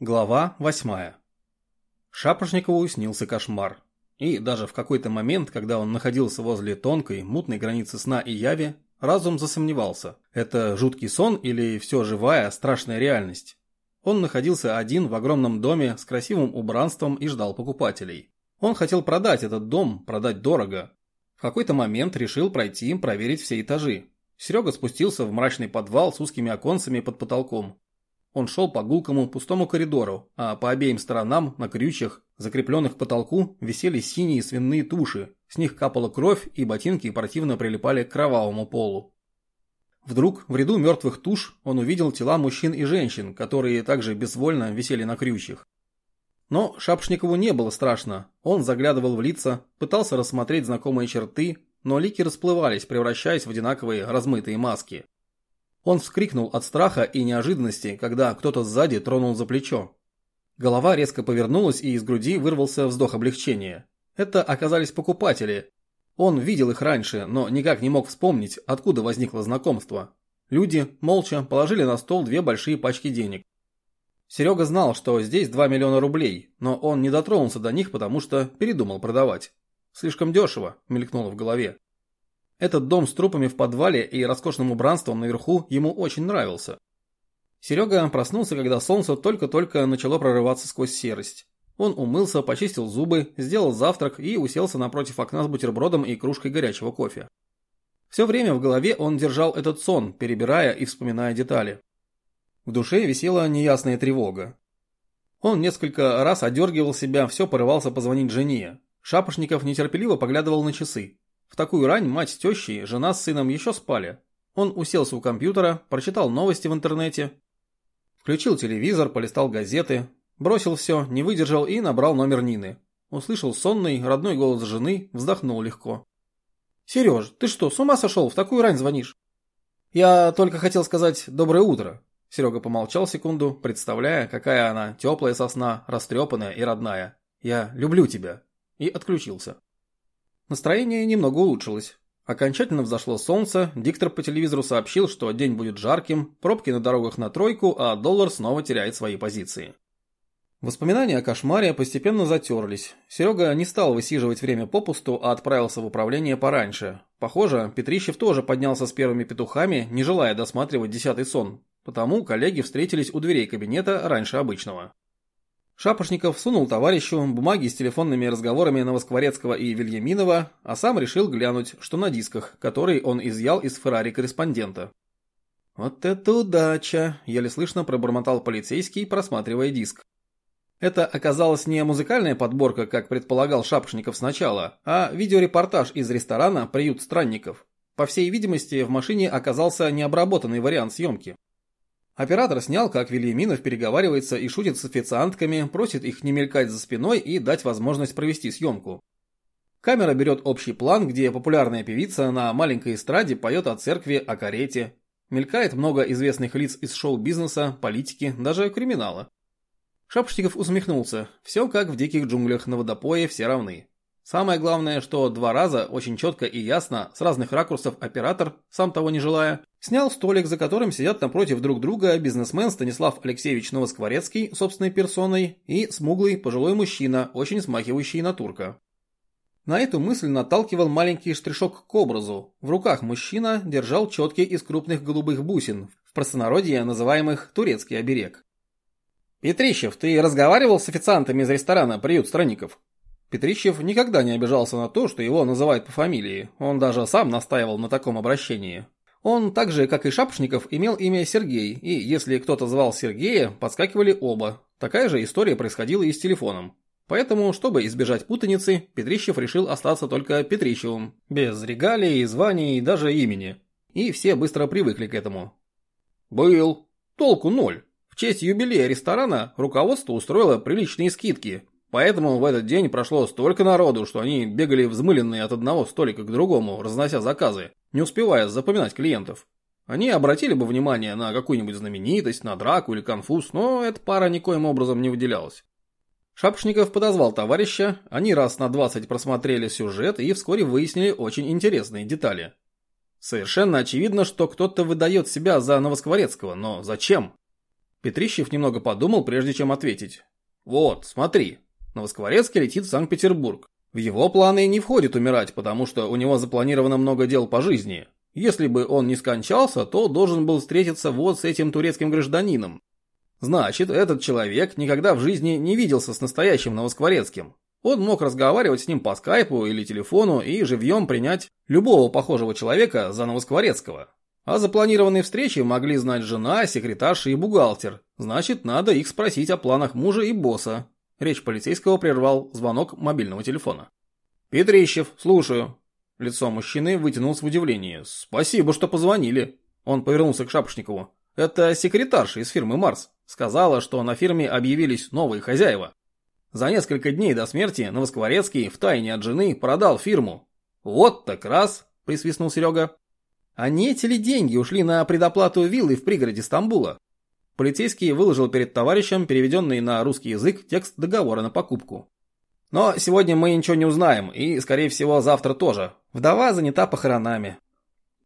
Глава восьмая. Шапошникову снился кошмар. И даже в какой-то момент, когда он находился возле тонкой, мутной границы сна и яви, разум засомневался. Это жуткий сон или все живая, страшная реальность? Он находился один в огромном доме с красивым убранством и ждал покупателей. Он хотел продать этот дом, продать дорого. В какой-то момент решил пройти, проверить все этажи. Серега спустился в мрачный подвал с узкими оконцами под потолком. Он шел по гулкому пустому коридору, а по обеим сторонам, на крючьях, закрепленных к потолку, висели синие свиные туши, с них капала кровь и ботинки противно прилипали к кровавому полу. Вдруг в ряду мертвых туш он увидел тела мужчин и женщин, которые также безвольно висели на крючьях. Но Шапшникову не было страшно, он заглядывал в лица, пытался рассмотреть знакомые черты, но лики расплывались, превращаясь в одинаковые размытые маски. Он вскрикнул от страха и неожиданности, когда кто-то сзади тронул за плечо. Голова резко повернулась, и из груди вырвался вздох облегчения. Это оказались покупатели. Он видел их раньше, но никак не мог вспомнить, откуда возникло знакомство. Люди молча положили на стол две большие пачки денег. Серега знал, что здесь 2 миллиона рублей, но он не дотронулся до них, потому что передумал продавать. Слишком дешево, мелькнуло в голове. Этот дом с трупами в подвале и роскошным убранством наверху ему очень нравился. Серега проснулся, когда солнце только-только начало прорываться сквозь серость. Он умылся, почистил зубы, сделал завтрак и уселся напротив окна с бутербродом и кружкой горячего кофе. Все время в голове он держал этот сон, перебирая и вспоминая детали. В душе висела неясная тревога. Он несколько раз одергивал себя, все порывался позвонить жене. Шапошников нетерпеливо поглядывал на часы. В такую рань мать с тещей, жена с сыном еще спали. Он уселся у компьютера, прочитал новости в интернете, включил телевизор, полистал газеты, бросил все, не выдержал и набрал номер Нины. Услышал сонный, родной голос жены, вздохнул легко. «Сереж, ты что, с ума сошел? В такую рань звонишь?» «Я только хотел сказать «доброе утро». Серега помолчал секунду, представляя, какая она теплая сосна, растрепанная и родная. «Я люблю тебя». И отключился. Настроение немного улучшилось. Окончательно взошло солнце, диктор по телевизору сообщил, что день будет жарким, пробки на дорогах на тройку, а доллар снова теряет свои позиции. Воспоминания о кошмаре постепенно затерлись. Серега не стал высиживать время попусту, а отправился в управление пораньше. Похоже, Петрищев тоже поднялся с первыми петухами, не желая досматривать десятый сон. Потому коллеги встретились у дверей кабинета раньше обычного. Шапошников сунул товарищу бумаги с телефонными разговорами Новоскворецкого и Вильяминова, а сам решил глянуть, что на дисках, которые он изъял из Феррари корреспондента. «Вот это удача!» – еле слышно пробормотал полицейский, просматривая диск. Это оказалась не музыкальная подборка, как предполагал Шапошников сначала, а видеорепортаж из ресторана «Приют странников». По всей видимости, в машине оказался необработанный вариант съемки. Оператор снял, как Вильяминов переговаривается и шутит с официантками, просит их не мелькать за спиной и дать возможность провести съемку. Камера берет общий план, где популярная певица на маленькой эстраде поет о церкви, о карете. Мелькает много известных лиц из шоу-бизнеса, политики, даже криминала. Шапошников усмехнулся. Все как в диких джунглях на водопое, все равны. Самое главное, что два раза очень четко и ясно, с разных ракурсов оператор, сам того не желая, снял столик, за которым сидят напротив друг друга бизнесмен Станислав Алексеевич Новоскворецкий собственной персоной и смуглый пожилой мужчина, очень смахивающий на турка. На эту мысль наталкивал маленький штришок к образу. В руках мужчина держал четкий из крупных голубых бусин, в простонародье называемых турецкий оберег. «Петрищев, ты разговаривал с официантами из ресторана «Приют странников»?» Петрищев никогда не обижался на то, что его называют по фамилии, он даже сам настаивал на таком обращении. Он, так же, как и Шапошников, имел имя Сергей, и если кто-то звал Сергея, подскакивали оба. Такая же история происходила и с телефоном. Поэтому, чтобы избежать путаницы, Петрищев решил остаться только Петрищевым, без регалий, званий и даже имени. И все быстро привыкли к этому. Был. Толку ноль. В честь юбилея ресторана руководство устроило приличные скидки, Поэтому в этот день прошло столько народу, что они бегали взмыленные от одного столика к другому, разнося заказы, не успевая запоминать клиентов. Они обратили бы внимание на какую-нибудь знаменитость, на драку или конфуз, но эта пара никоим образом не выделялась. Шапшников подозвал товарища, они раз на 20 просмотрели сюжет и вскоре выяснили очень интересные детали. Совершенно очевидно, что кто-то выдает себя за Новоскворецкого, но зачем? Петрищев немного подумал, прежде чем ответить. Вот, смотри, Новоскворецкий летит в Санкт-Петербург. В его планы не входит умирать, потому что у него запланировано много дел по жизни. Если бы он не скончался, то должен был встретиться вот с этим турецким гражданином. Значит, этот человек никогда в жизни не виделся с настоящим Новоскворецким. Он мог разговаривать с ним по скайпу или телефону и живьем принять любого похожего человека за Новоскворецкого. А запланированные встречи могли знать жена, секретарша и бухгалтер. Значит, надо их спросить о планах мужа и босса. Речь полицейского прервал звонок мобильного телефона. «Петрищев, слушаю». Лицо мужчины вытянулось в удивлении. «Спасибо, что позвонили». Он повернулся к Шапошникову. «Это секретарша из фирмы «Марс». Сказала, что на фирме объявились новые хозяева. За несколько дней до смерти Новоскворецкий втайне от жены продал фирму. «Вот так раз», – присвистнул Серега. «А не эти ли деньги ушли на предоплату виллы в пригороде Стамбула?» Полицейский выложил перед товарищем переведенный на русский язык текст договора на покупку. Но сегодня мы ничего не узнаем, и, скорее всего, завтра тоже. Вдова занята похоронами.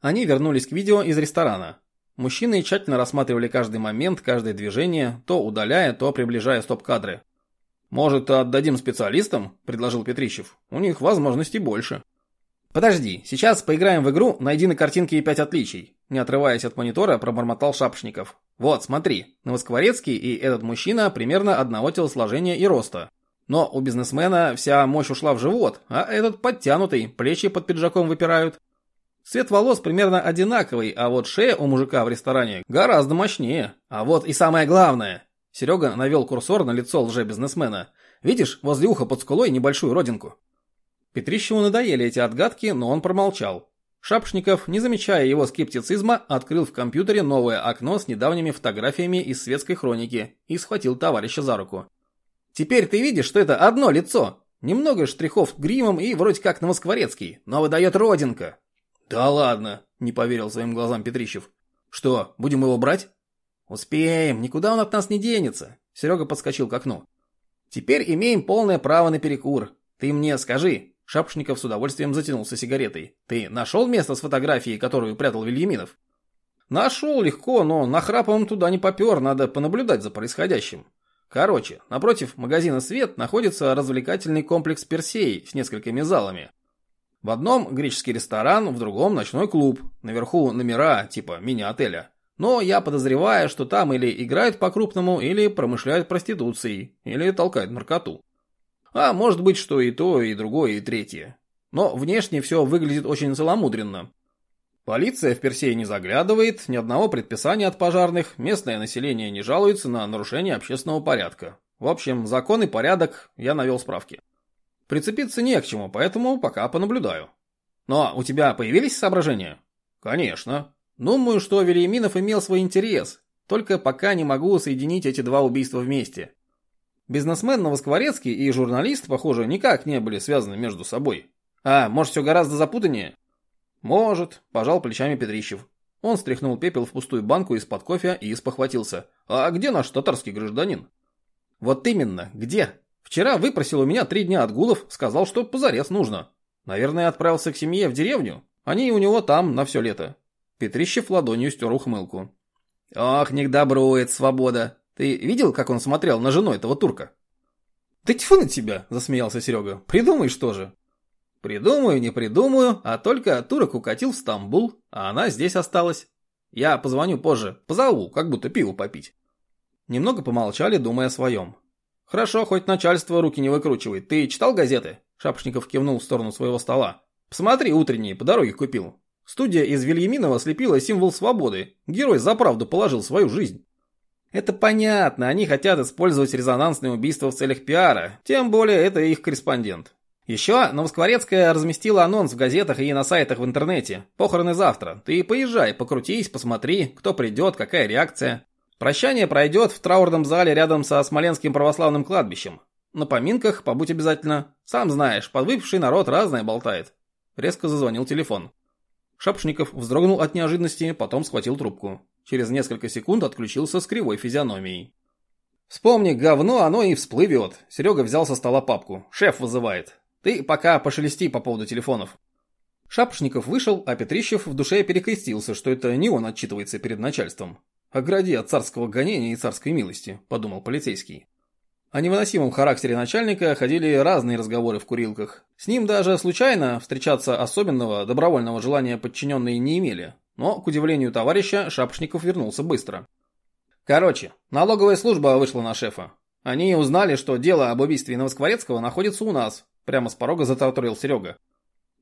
Они вернулись к видео из ресторана. Мужчины тщательно рассматривали каждый момент, каждое движение, то удаляя, то приближая стоп-кадры. «Может, отдадим специалистам?» – предложил Петрищев. «У них возможностей больше». «Подожди, сейчас поиграем в игру «Найди на картинке пять отличий», – не отрываясь от монитора, пробормотал Шапшников. «Вот, смотри, Новоскворецкий и этот мужчина примерно одного телосложения и роста. Но у бизнесмена вся мощь ушла в живот, а этот подтянутый, плечи под пиджаком выпирают. Цвет волос примерно одинаковый, а вот шея у мужика в ресторане гораздо мощнее. А вот и самое главное». Серега навел курсор на лицо лже-бизнесмена. «Видишь, возле уха под скулой небольшую родинку?» Петрищеву надоели эти отгадки, но он промолчал. Шапшников, не замечая его скептицизма, открыл в компьютере новое окно с недавними фотографиями из светской хроники и схватил товарища за руку. «Теперь ты видишь, что это одно лицо. Немного штрихов гримом и вроде как на Москворецкий, но выдает родинка». «Да ладно», – не поверил своим глазам Петрищев. «Что, будем его брать?» «Успеем, никуда он от нас не денется», – Серега подскочил к окну. «Теперь имеем полное право на перекур. Ты мне скажи, Шапошников с удовольствием затянулся сигаретой. «Ты нашел место с фотографией, которую прятал Вильяминов?» «Нашел легко, но нахрапом туда не попер, надо понаблюдать за происходящим. Короче, напротив магазина «Свет» находится развлекательный комплекс «Персей» с несколькими залами. В одном греческий ресторан, в другом ночной клуб. Наверху номера, типа мини-отеля. Но я подозреваю, что там или играют по-крупному, или промышляют проституцией, или толкают наркоту. А может быть, что и то, и другое, и третье. Но внешне все выглядит очень целомудренно. Полиция в Персее не заглядывает, ни одного предписания от пожарных, местное население не жалуется на нарушение общественного порядка. В общем, закон и порядок, я навел справки. Прицепиться не к чему, поэтому пока понаблюдаю. Но у тебя появились соображения? Конечно. Думаю, что Велиминов имел свой интерес, только пока не могу соединить эти два убийства вместе. Бизнесмен Новоскворецкий и журналист, похоже, никак не были связаны между собой. А, может, все гораздо запутаннее? Может, пожал плечами Петрищев. Он стряхнул пепел в пустую банку из-под кофе и спохватился. А где наш татарский гражданин? Вот именно, где? Вчера выпросил у меня три дня отгулов, сказал, что позарез нужно. Наверное, отправился к семье в деревню. Они у него там на все лето. Петрищев ладонью стер ухмылку. Ох, не к добру это свобода. Ты видел, как он смотрел на жену этого турка? Да тьфу на тебя, засмеялся Серега. Придумаешь тоже. Придумаю, не придумаю, а только турок укатил в Стамбул, а она здесь осталась. Я позвоню позже, позову, как будто пиво попить. Немного помолчали, думая о своем. Хорошо, хоть начальство руки не выкручивает. Ты читал газеты? Шапошников кивнул в сторону своего стола. Посмотри, утренние, по дороге купил. Студия из Вильяминова слепила символ свободы. Герой за правду положил свою жизнь. Это понятно, они хотят использовать резонансные убийства в целях пиара, тем более это их корреспондент. Еще Новоскворецкая разместила анонс в газетах и на сайтах в интернете. Похороны завтра. Ты поезжай, покрутись, посмотри, кто придет, какая реакция. Прощание пройдет в траурном зале рядом со Смоленским православным кладбищем. На поминках побудь обязательно. Сам знаешь, подвыпивший народ разное болтает. Резко зазвонил телефон. Шапшников вздрогнул от неожиданности, потом схватил трубку. Через несколько секунд отключился с кривой физиономией. «Вспомни, говно, оно и всплывет». Серега взял со стола папку. «Шеф вызывает. Ты пока пошелести по поводу телефонов». Шапошников вышел, а Петрищев в душе перекрестился, что это не он отчитывается перед начальством. Огради от царского гонения и царской милости, подумал полицейский. О невыносимом характере начальника ходили разные разговоры в курилках. С ним даже случайно встречаться особенного добровольного желания подчиненные не имели. Но, к удивлению товарища, Шапошников вернулся быстро. Короче, налоговая служба вышла на шефа. Они узнали, что дело об убийстве Новоскворецкого находится у нас. Прямо с порога затараторил Серега.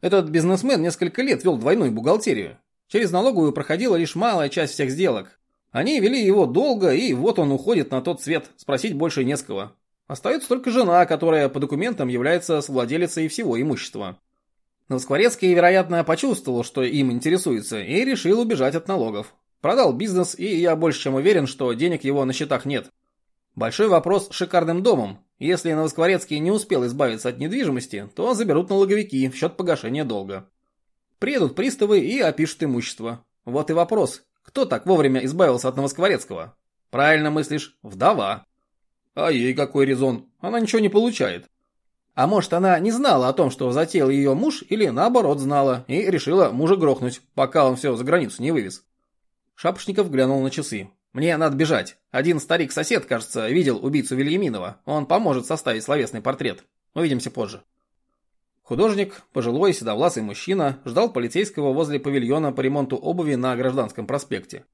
Этот бизнесмен несколько лет вел двойную бухгалтерию. Через налоговую проходила лишь малая часть всех сделок. Они вели его долго, и вот он уходит на тот свет, спросить больше не с кого. Остается только жена, которая по документам является совладелицей всего имущества. Новоскворецкий, вероятно, почувствовал, что им интересуется, и решил убежать от налогов. Продал бизнес, и я больше чем уверен, что денег его на счетах нет. Большой вопрос с шикарным домом. Если Новоскворецкий не успел избавиться от недвижимости, то заберут налоговики в счет погашения долга. Приедут приставы и опишут имущество. Вот и вопрос, кто так вовремя избавился от Новоскворецкого? Правильно мыслишь, вдова. А ей какой резон? Она ничего не получает. А может, она не знала о том, что затеял ее муж, или наоборот знала, и решила мужа грохнуть, пока он все за границу не вывез. Шапошников глянул на часы. «Мне надо бежать. Один старик-сосед, кажется, видел убийцу Вильяминова. Он поможет составить словесный портрет. Увидимся позже». Художник, пожилой седовласый мужчина, ждал полицейского возле павильона по ремонту обуви на Гражданском проспекте.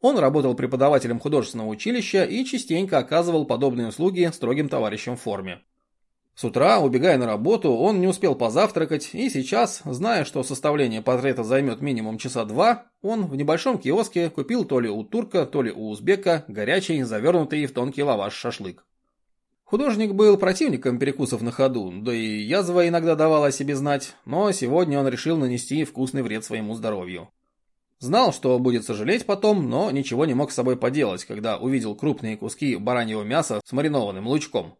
Он работал преподавателем художественного училища и частенько оказывал подобные услуги строгим товарищам в форме. С утра, убегая на работу, он не успел позавтракать, и сейчас, зная, что составление портрета займет минимум часа два, он в небольшом киоске купил то ли у турка, то ли у узбека горячий, завернутый в тонкий лаваш шашлык. Художник был противником перекусов на ходу, да и язва иногда давала о себе знать, но сегодня он решил нанести вкусный вред своему здоровью. Знал, что будет сожалеть потом, но ничего не мог с собой поделать, когда увидел крупные куски бараньего мяса с маринованным лучком.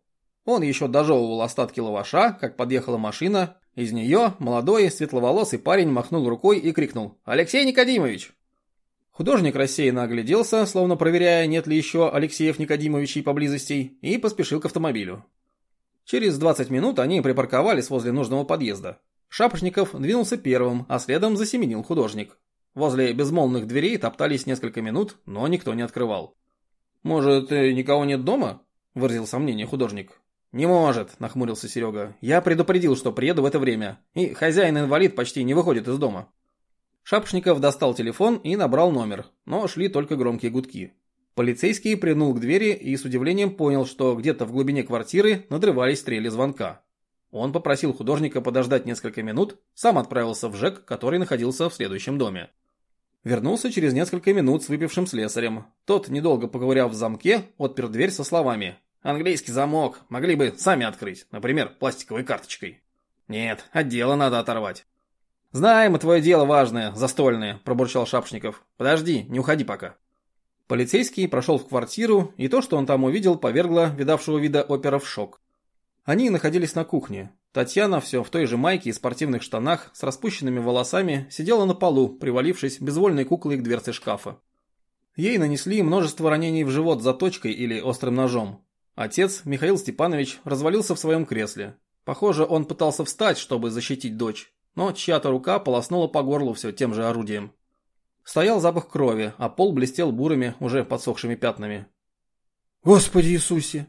Он еще дожевывал остатки лаваша, как подъехала машина. Из нее молодой светловолосый парень махнул рукой и крикнул «Алексей Никодимович!». Художник рассеянно огляделся, словно проверяя, нет ли еще Алексеев Никодимовичей поблизости, и поспешил к автомобилю. Через 20 минут они припарковались возле нужного подъезда. Шапошников двинулся первым, а следом засеменил художник. Возле безмолвных дверей топтались несколько минут, но никто не открывал. «Может, э, никого нет дома?» – выразил сомнение художник. «Не может», – нахмурился Серега. «Я предупредил, что приеду в это время, и хозяин-инвалид почти не выходит из дома». Шапошников достал телефон и набрал номер, но шли только громкие гудки. Полицейский прильнул к двери и с удивлением понял, что где-то в глубине квартиры надрывались стрели звонка. Он попросил художника подождать несколько минут, сам отправился в ЖЭК, который находился в следующем доме. Вернулся через несколько минут с выпившим слесарем. Тот, недолго поговоряв в замке, отпер дверь со словами «Английский замок, могли бы сами открыть, например, пластиковой карточкой». «Нет, от дела надо оторвать». «Знаем, и твое дело важное, застольное», – пробурчал Шапшников. «Подожди, не уходи пока». Полицейский прошел в квартиру, и то, что он там увидел, повергло видавшего вида опера в шок. Они находились на кухне. Татьяна все в той же майке и спортивных штанах с распущенными волосами сидела на полу, привалившись безвольной куклой к дверце шкафа. Ей нанесли множество ранений в живот заточкой или острым ножом. Отец, Михаил Степанович, развалился в своем кресле. Похоже, он пытался встать, чтобы защитить дочь, но чья-то рука полоснула по горлу все тем же орудием. Стоял запах крови, а пол блестел бурыми, уже подсохшими пятнами. «Господи Иисусе!»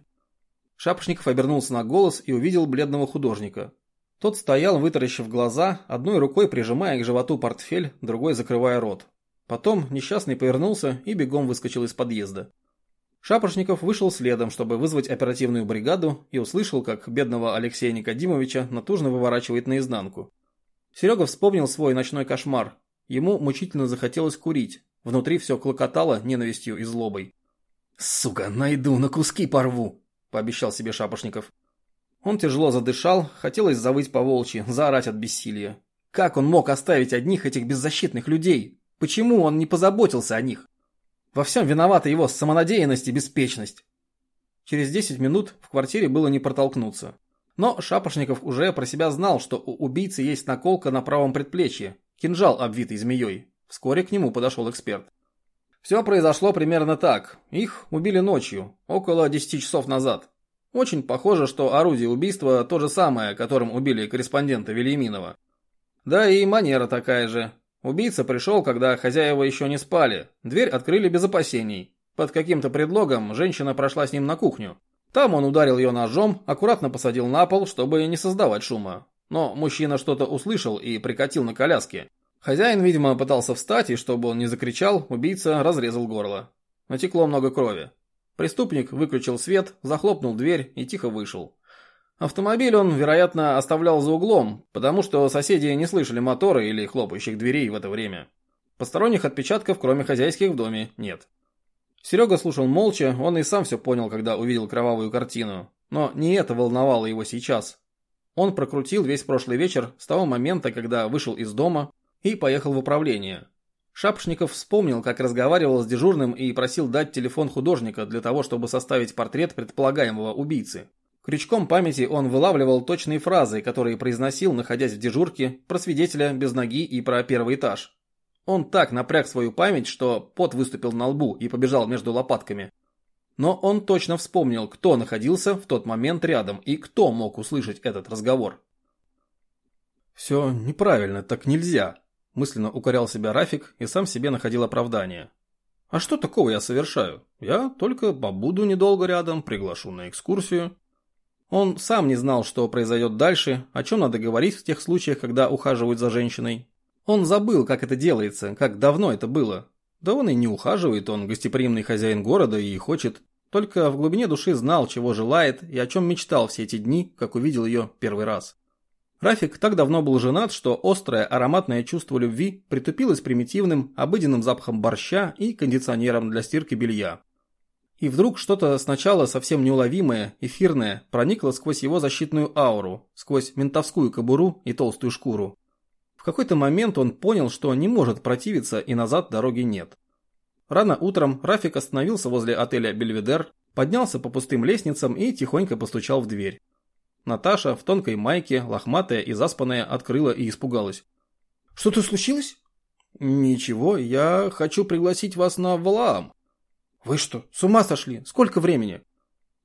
Шапошников обернулся на голос и увидел бледного художника. Тот стоял, вытаращив глаза, одной рукой прижимая к животу портфель, другой закрывая рот. Потом несчастный повернулся и бегом выскочил из подъезда. Шапошников вышел следом, чтобы вызвать оперативную бригаду, и услышал, как бедного Алексея Никодимовича натужно выворачивает наизнанку. Серега вспомнил свой ночной кошмар. Ему мучительно захотелось курить. Внутри все клокотало ненавистью и злобой. «Сука, найду, на куски порву!» – пообещал себе Шапошников. Он тяжело задышал, хотелось завыть по волчьи, заорать от бессилия. Как он мог оставить одних этих беззащитных людей? Почему он не позаботился о них? Во всем виновата его самонадеянность и беспечность. Через 10 минут в квартире было не протолкнуться. Но Шапошников уже про себя знал, что у убийцы есть наколка на правом предплечье, кинжал, обвитый змеей. Вскоре к нему подошел эксперт. Все произошло примерно так. Их убили ночью, около 10 часов назад. Очень похоже, что орудие убийства то же самое, которым убили корреспондента Вильяминова. Да и манера такая же. Убийца пришел, когда хозяева еще не спали. Дверь открыли без опасений. Под каким-то предлогом женщина прошла с ним на кухню. Там он ударил ее ножом, аккуратно посадил на пол, чтобы не создавать шума. Но мужчина что-то услышал и прикатил на коляске. Хозяин, видимо, пытался встать, и чтобы он не закричал, убийца разрезал горло. Натекло много крови. Преступник выключил свет, захлопнул дверь и тихо вышел. Автомобиль он, вероятно, оставлял за углом, потому что соседи не слышали мотора или хлопающих дверей в это время. Посторонних отпечатков, кроме хозяйских, в доме нет. Серега слушал молча, он и сам все понял, когда увидел кровавую картину. Но не это волновало его сейчас. Он прокрутил весь прошлый вечер с того момента, когда вышел из дома и поехал в управление. Шапошников вспомнил, как разговаривал с дежурным и просил дать телефон художника для того, чтобы составить портрет предполагаемого убийцы. Крючком памяти он вылавливал точные фразы, которые произносил, находясь в дежурке, про свидетеля без ноги и про первый этаж. Он так напряг свою память, что пот выступил на лбу и побежал между лопатками. Но он точно вспомнил, кто находился в тот момент рядом и кто мог услышать этот разговор. «Все неправильно, так нельзя», – мысленно укорял себя Рафик и сам себе находил оправдание. «А что такого я совершаю? Я только побуду недолго рядом, приглашу на экскурсию». Он сам не знал, что произойдет дальше, о чем надо говорить в тех случаях, когда ухаживают за женщиной. Он забыл, как это делается, как давно это было. Да он и не ухаживает, он гостеприимный хозяин города и хочет. Только в глубине души знал, чего желает и о чем мечтал все эти дни, как увидел ее первый раз. Рафик так давно был женат, что острое ароматное чувство любви притупилось примитивным, обыденным запахом борща и кондиционером для стирки белья. И вдруг что-то сначала совсем неуловимое, эфирное, проникло сквозь его защитную ауру, сквозь ментовскую кобуру и толстую шкуру. В какой-то момент он понял, что не может противиться и назад дороги нет. Рано утром Рафик остановился возле отеля «Бельведер», поднялся по пустым лестницам и тихонько постучал в дверь. Наташа в тонкой майке, лохматая и заспанная, открыла и испугалась. «Что-то случилось?» «Ничего, я хочу пригласить вас на Валаам». «Вы что, с ума сошли? Сколько времени?»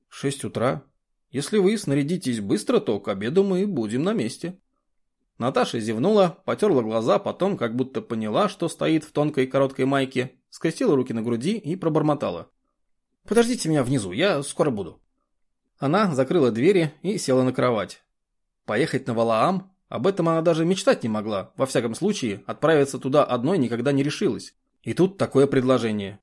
«Шесть утра. Если вы снарядитесь быстро, то к обеду мы будем на месте». Наташа зевнула, потерла глаза, потом как будто поняла, что стоит в тонкой короткой майке, скрестила руки на груди и пробормотала. «Подождите меня внизу, я скоро буду». Она закрыла двери и села на кровать. Поехать на Валаам? Об этом она даже мечтать не могла. Во всяком случае, отправиться туда одной никогда не решилась. И тут такое предложение.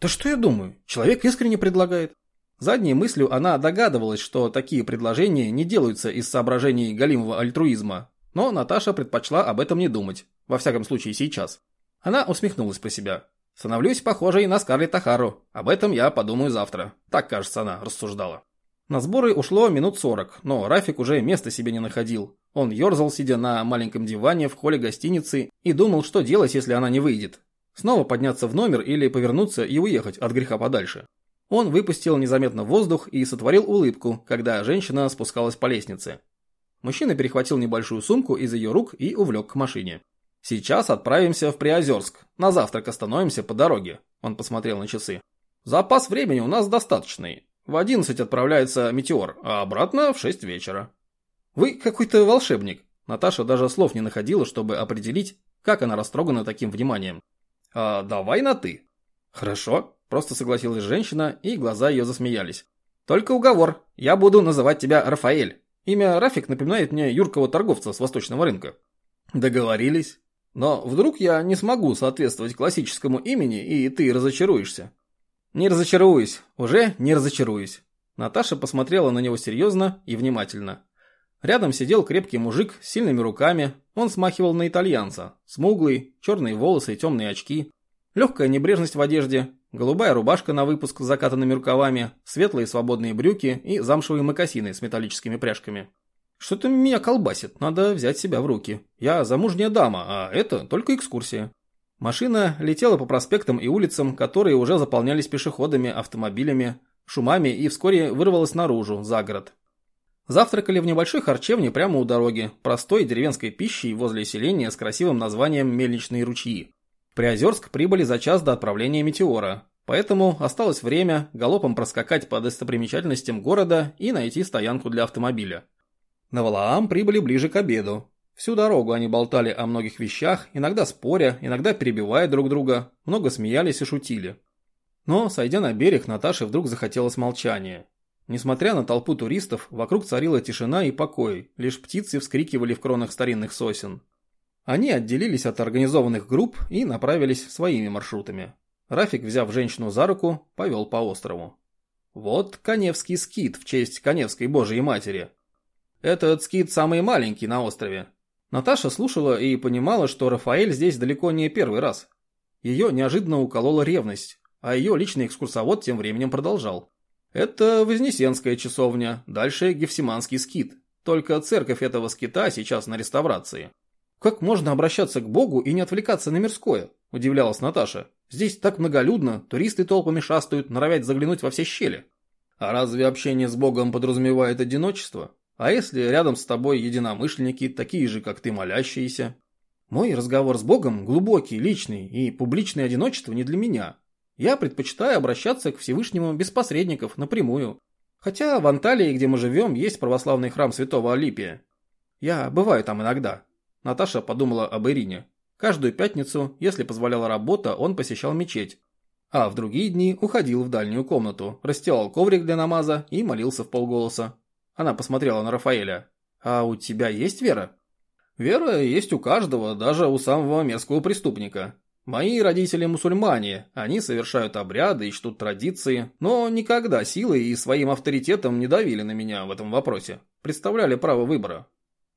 Да что я думаю? Человек искренне предлагает. Задней мыслью она догадывалась, что такие предложения не делаются из соображений галимого альтруизма, но Наташа предпочла об этом не думать, во всяком случае сейчас. Она усмехнулась про себя. «Становлюсь похожей на Скарлетт Ахару. Об этом я подумаю завтра». Так, кажется, она рассуждала. На сборы ушло минут сорок, но Рафик уже места себе не находил. Он ерзал, сидя на маленьком диване в холле гостиницы, и думал, что делать, если она не выйдет. Снова подняться в номер или повернуться и уехать от греха подальше. Он выпустил незаметно воздух и сотворил улыбку, когда женщина спускалась по лестнице. Мужчина перехватил небольшую сумку из ее рук и увлек к машине. «Сейчас отправимся в Приозерск. На завтрак остановимся по дороге», – он посмотрел на часы. «Запас времени у нас достаточный. В 11 отправляется «Метеор», а обратно в 6 вечера». «Вы какой-то волшебник». Наташа даже слов не находила, чтобы определить, как она растрогана таким вниманием. А, давай на «ты». Хорошо, просто согласилась женщина, и глаза ее засмеялись. Только уговор, я буду называть тебя Рафаэль. Имя Рафик напоминает мне юркого торговца с восточного рынка. Договорились. Но вдруг я не смогу соответствовать классическому имени, и ты разочаруешься. Не разочаруюсь, уже не разочаруюсь. Наташа посмотрела на него серьезно и внимательно. Рядом сидел крепкий мужик с сильными руками. Он смахивал на итальянца. Смуглый, черные волосы и темные очки. Легкая небрежность в одежде, голубая рубашка на выпуск с закатанными рукавами, светлые свободные брюки и замшевые мокасины с металлическими пряжками. Что-то меня колбасит, надо взять себя в руки. Я замужняя дама, а это только экскурсия. Машина летела по проспектам и улицам, которые уже заполнялись пешеходами, автомобилями, шумами и вскоре вырвалась наружу, за город. Завтракали в небольшой харчевне прямо у дороги, простой деревенской пищей возле селения с красивым названием Мельничные ручьи. Приозерск прибыли за час до отправления «Метеора», поэтому осталось время галопом проскакать по достопримечательностям города и найти стоянку для автомобиля. На Валаам прибыли ближе к обеду. Всю дорогу они болтали о многих вещах, иногда споря, иногда перебивая друг друга, много смеялись и шутили. Но, сойдя на берег, Наташе вдруг захотелось молчания. Несмотря на толпу туристов, вокруг царила тишина и покой, лишь птицы вскрикивали в кронах старинных сосен. Они отделились от организованных групп и направились своими маршрутами. Рафик, взяв женщину за руку, повел по острову. Вот Коневский скит в честь Коневской Божьей Матери. Этот скит самый маленький на острове. Наташа слушала и понимала, что Рафаэль здесь далеко не первый раз. Ее неожиданно уколола ревность, а ее личный экскурсовод тем временем продолжал. Это Вознесенская часовня, дальше Гефсиманский скит. Только церковь этого скита сейчас на реставрации. Как можно обращаться к Богу и не отвлекаться на мирское? Удивлялась Наташа. Здесь так многолюдно, туристы толпами шастают, норовят заглянуть во все щели. А разве общение с Богом подразумевает одиночество? А если рядом с тобой единомышленники, такие же, как ты, молящиеся? Мой разговор с Богом глубокий, личный, и публичное одиночество не для меня. Я предпочитаю обращаться к Всевышнему без посредников, напрямую. Хотя в Анталии, где мы живем, есть православный храм святого Алипия. Я бываю там иногда. Наташа подумала об Ирине. Каждую пятницу, если позволяла работа, он посещал мечеть. А в другие дни уходил в дальнюю комнату, расстилал коврик для намаза и молился в полголоса. Она посмотрела на Рафаэля. «А у тебя есть вера?» «Вера есть у каждого, даже у самого мерзкого преступника. Мои родители мусульмане, они совершают обряды и чтут традиции, но никогда силой и своим авторитетом не давили на меня в этом вопросе. Представляли право выбора.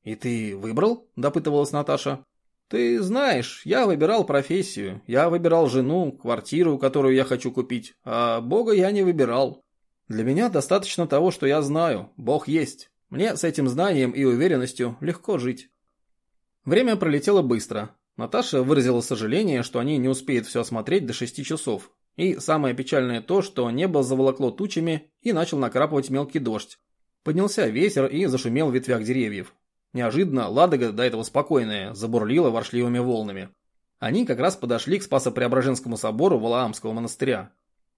«И ты выбрал?» – допытывалась Наташа. «Ты знаешь, я выбирал профессию, я выбирал жену, квартиру, которую я хочу купить, а Бога я не выбирал. Для меня достаточно того, что я знаю, Бог есть. Мне с этим знанием и уверенностью легко жить». Время пролетело быстро. Наташа выразила сожаление, что они не успеют все осмотреть до шести часов. И самое печальное то, что небо заволокло тучами и начал накрапывать мелкий дождь. Поднялся ветер и зашумел в ветвях деревьев. Неожиданно Ладога, до этого спокойная, забурлила воршливыми волнами. Они как раз подошли к Спасо-Преображенскому собору Валаамского монастыря.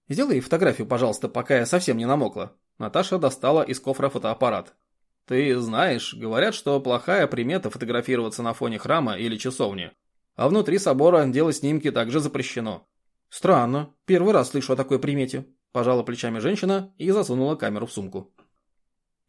«Сделай фотографию, пожалуйста, пока я совсем не намокла». Наташа достала из кофра фотоаппарат. «Ты знаешь, говорят, что плохая примета фотографироваться на фоне храма или часовни. А внутри собора делать снимки также запрещено. Странно, первый раз слышу о такой примете. Пожала плечами женщина и засунула камеру в сумку.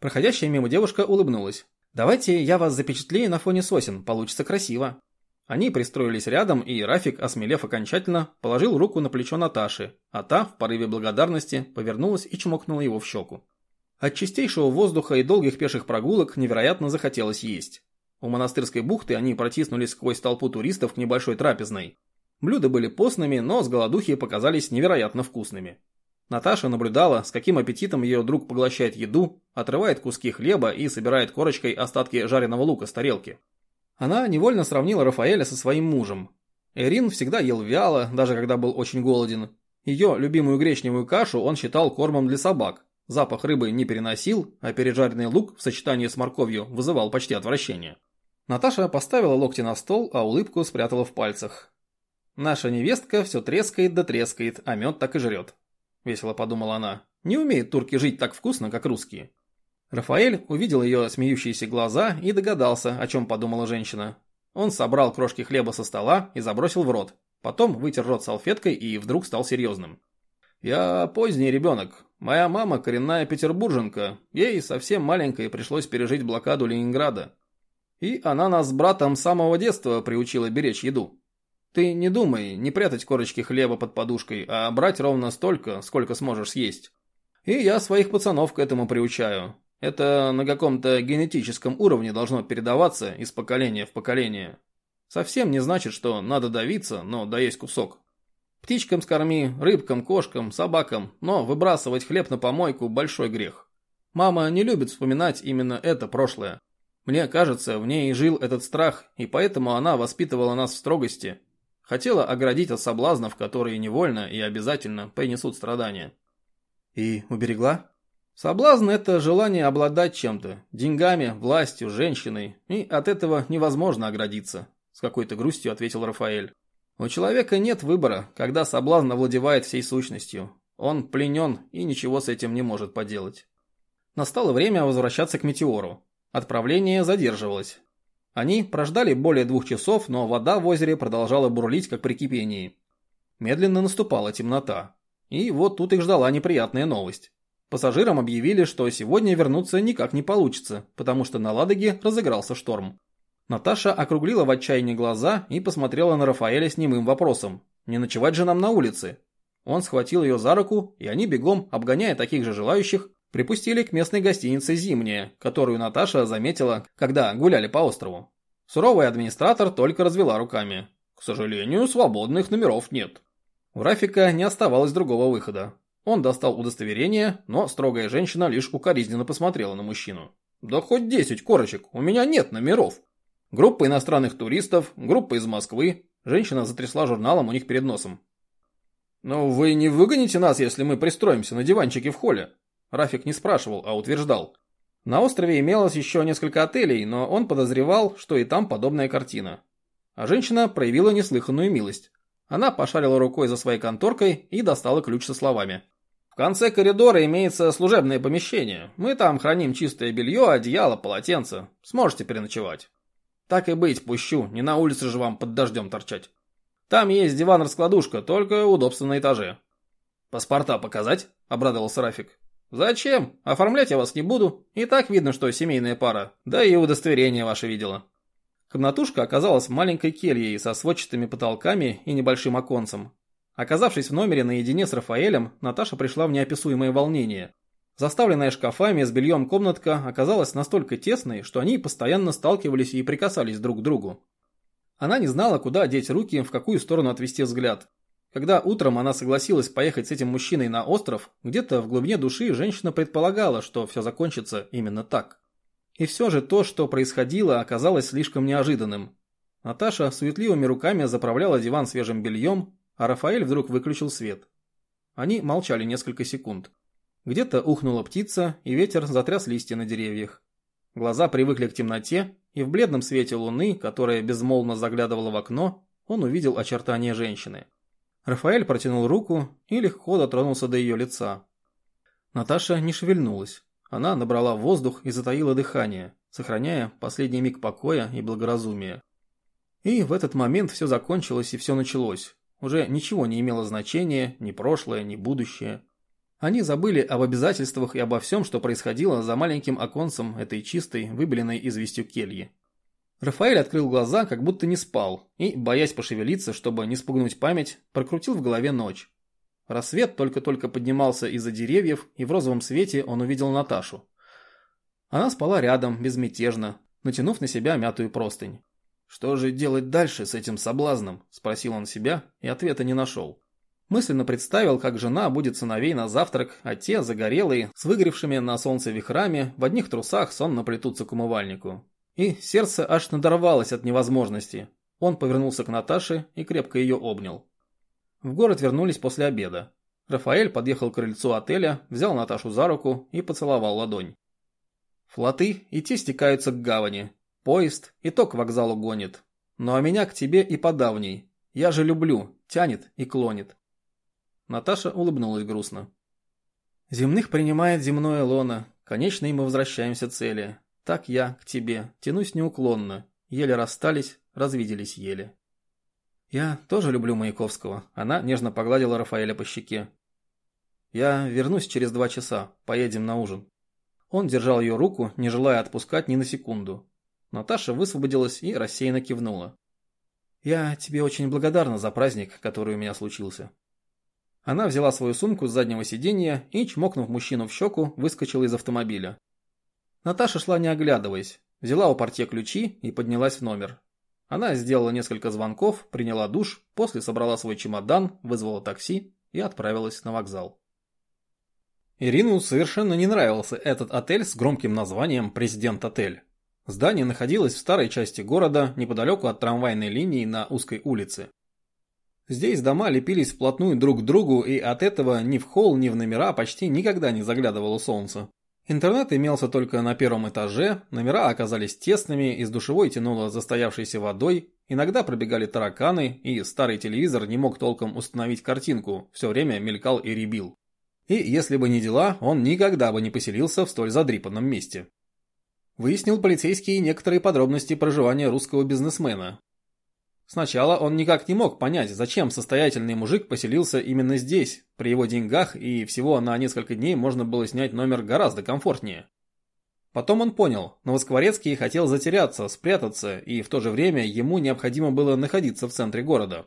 Проходящая мимо девушка улыбнулась. «Давайте я вас запечатлею на фоне сосен, получится красиво». Они пристроились рядом, и Рафик, осмелев окончательно, положил руку на плечо Наташи, а та, в порыве благодарности, повернулась и чмокнула его в щеку. От чистейшего воздуха и долгих пеших прогулок невероятно захотелось есть. У монастырской бухты они протиснулись сквозь толпу туристов к небольшой трапезной. Блюда были постными, но с голодухи показались невероятно вкусными. Наташа наблюдала, с каким аппетитом ее друг поглощает еду, отрывает куски хлеба и собирает корочкой остатки жареного лука с тарелки. Она невольно сравнила Рафаэля со своим мужем. Эрин всегда ел вяло, даже когда был очень голоден. Ее любимую гречневую кашу он считал кормом для собак. Запах рыбы не переносил, а пережаренный лук в сочетании с морковью вызывал почти отвращение. Наташа поставила локти на стол, а улыбку спрятала в пальцах. «Наша невестка все трескает да трескает, а мед так и жрет», – весело подумала она. «Не умеют турки жить так вкусно, как русские». Рафаэль увидел ее смеющиеся глаза и догадался, о чем подумала женщина. Он собрал крошки хлеба со стола и забросил в рот. Потом вытер рот салфеткой и вдруг стал серьезным. «Я поздний ребенок. Моя мама коренная петербурженка. Ей совсем маленькой пришлось пережить блокаду Ленинграда. И она нас с братом с самого детства приучила беречь еду. Ты не думай, не прятать корочки хлеба под подушкой, а брать ровно столько, сколько сможешь съесть. И я своих пацанов к этому приучаю. Это на каком-то генетическом уровне должно передаваться из поколения в поколение. Совсем не значит, что надо давиться, но доесть кусок. Птичкам скорми, рыбкам, кошкам, собакам, но выбрасывать хлеб на помойку – большой грех. Мама не любит вспоминать именно это прошлое. Мне кажется, в ней жил этот страх, и поэтому она воспитывала нас в строгости. Хотела оградить от соблазнов, которые невольно и обязательно принесут страдания. И уберегла? Соблазн – это желание обладать чем-то, деньгами, властью, женщиной, и от этого невозможно оградиться, с какой-то грустью ответил Рафаэль. У человека нет выбора, когда соблазн овладевает всей сущностью. Он пленен и ничего с этим не может поделать. Настало время возвращаться к метеору. Отправление задерживалось. Они прождали более двух часов, но вода в озере продолжала бурлить, как при кипении. Медленно наступала темнота. И вот тут их ждала неприятная новость. Пассажирам объявили, что сегодня вернуться никак не получится, потому что на Ладоге разыгрался шторм. Наташа округлила в отчаянии глаза и посмотрела на Рафаэля с немым вопросом. «Не ночевать же нам на улице?» Он схватил ее за руку, и они бегом, обгоняя таких же желающих, припустили к местной гостинице «Зимняя», которую Наташа заметила, когда гуляли по острову. Суровый администратор только развела руками. К сожалению, свободных номеров нет. У Рафика не оставалось другого выхода. Он достал удостоверение, но строгая женщина лишь укоризненно посмотрела на мужчину. «Да хоть десять корочек, у меня нет номеров». Группа иностранных туристов, группа из Москвы. Женщина затрясла журналом у них перед носом. «Но вы не выгоните нас, если мы пристроимся на диванчике в холле?» Рафик не спрашивал, а утверждал. На острове имелось еще несколько отелей, но он подозревал, что и там подобная картина. А женщина проявила неслыханную милость. Она пошарила рукой за своей конторкой и достала ключ со словами. «В конце коридора имеется служебное помещение. Мы там храним чистое белье, одеяло, полотенце. Сможете переночевать». «Так и быть, пущу, не на улице же вам под дождем торчать. Там есть диван-раскладушка, только удобство на этаже». «Паспорта показать?» – обрадовался Рафик. «Зачем? Оформлять я вас не буду. И так видно, что семейная пара. Да и удостоверение ваше видела». Комнатушка оказалась маленькой кельей со сводчатыми потолками и небольшим оконцем. Оказавшись в номере наедине с Рафаэлем, Наташа пришла в неописуемое волнение. Заставленная шкафами с бельем комнатка оказалась настолько тесной, что они постоянно сталкивались и прикасались друг к другу. Она не знала, куда деть руки, в какую сторону отвести взгляд. Когда утром она согласилась поехать с этим мужчиной на остров, где-то в глубине души женщина предполагала, что все закончится именно так. И все же то, что происходило, оказалось слишком неожиданным. Наташа суетливыми руками заправляла диван свежим бельем, а Рафаэль вдруг выключил свет. Они молчали несколько секунд. Где-то ухнула птица, и ветер затряс листья на деревьях. Глаза привыкли к темноте, и в бледном свете луны, которая безмолвно заглядывала в окно, он увидел очертания женщины. Рафаэль протянул руку и легко дотронулся до ее лица. Наташа не шевельнулась. Она набрала воздух и затаила дыхание, сохраняя последний миг покоя и благоразумия. И в этот момент все закончилось и все началось. Уже ничего не имело значения, ни прошлое, ни будущее. Они забыли об обязательствах и обо всем, что происходило за маленьким оконцем этой чистой, выбеленной известью кельи. Рафаэль открыл глаза, как будто не спал, и, боясь пошевелиться, чтобы не спугнуть память, прокрутил в голове ночь. Рассвет только-только поднимался из-за деревьев, и в розовом свете он увидел Наташу. Она спала рядом, безмятежно, натянув на себя мятую простынь. «Что же делать дальше с этим соблазном?» – спросил он себя, и ответа не нашел. Мысленно представил, как жена будет сыновей на завтрак, а те, загорелые, с выгоревшими на солнце вихрами, в одних трусах сонно плетутся к умывальнику. И сердце аж надорвалось от невозможности. Он повернулся к Наташе и крепко ее обнял. В город вернулись после обеда. Рафаэль подъехал к крыльцу отеля, взял Наташу за руку и поцеловал ладонь. Флоты и те стекаются к гавани. Поезд и то к вокзалу гонит. Ну а меня к тебе и подавней. Я же люблю, тянет и клонит. Наташа улыбнулась грустно. Земных принимает земное лоно. Конечно, и мы возвращаемся цели. Так я к тебе, тянусь неуклонно. Еле расстались, развиделись еле. «Я тоже люблю Маяковского». Она нежно погладила Рафаэля по щеке. «Я вернусь через два часа. Поедем на ужин». Он держал ее руку, не желая отпускать ни на секунду. Наташа высвободилась и рассеянно кивнула. «Я тебе очень благодарна за праздник, который у меня случился». Она взяла свою сумку с заднего сиденья и, чмокнув мужчину в щеку, выскочила из автомобиля. Наташа шла не оглядываясь, взяла у портье ключи и поднялась в номер. Она сделала несколько звонков, приняла душ, после собрала свой чемодан, вызвала такси и отправилась на вокзал. Ирину совершенно не нравился этот отель с громким названием «Президент-отель». Здание находилось в старой части города, неподалеку от трамвайной линии на узкой улице. Здесь дома лепились вплотную друг к другу, и от этого ни в холл, ни в номера почти никогда не заглядывало солнце. Интернет имелся только на первом этаже, номера оказались тесными, из душевой тянуло застоявшейся водой, иногда пробегали тараканы, и старый телевизор не мог толком установить картинку, все время мелькал и ребил. И если бы не дела, он никогда бы не поселился в столь задрипанном месте. Выяснил полицейский некоторые подробности проживания русского бизнесмена. Сначала он никак не мог понять, зачем состоятельный мужик поселился именно здесь. При его деньгах и всего на несколько дней можно было снять номер гораздо комфортнее. Потом он понял, Новоскворецкий хотел затеряться, спрятаться, и в то же время ему необходимо было находиться в центре города.